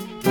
Bye.